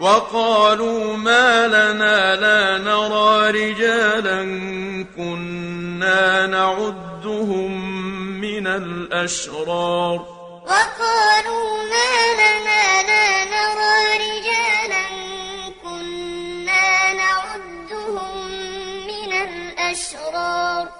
وقالوا ما لنا لا نرى رجالا كنا نعدهم من الأشرار. وقالوا ما لنا لا نرى رجالا كنا نعدهم من الأشرار.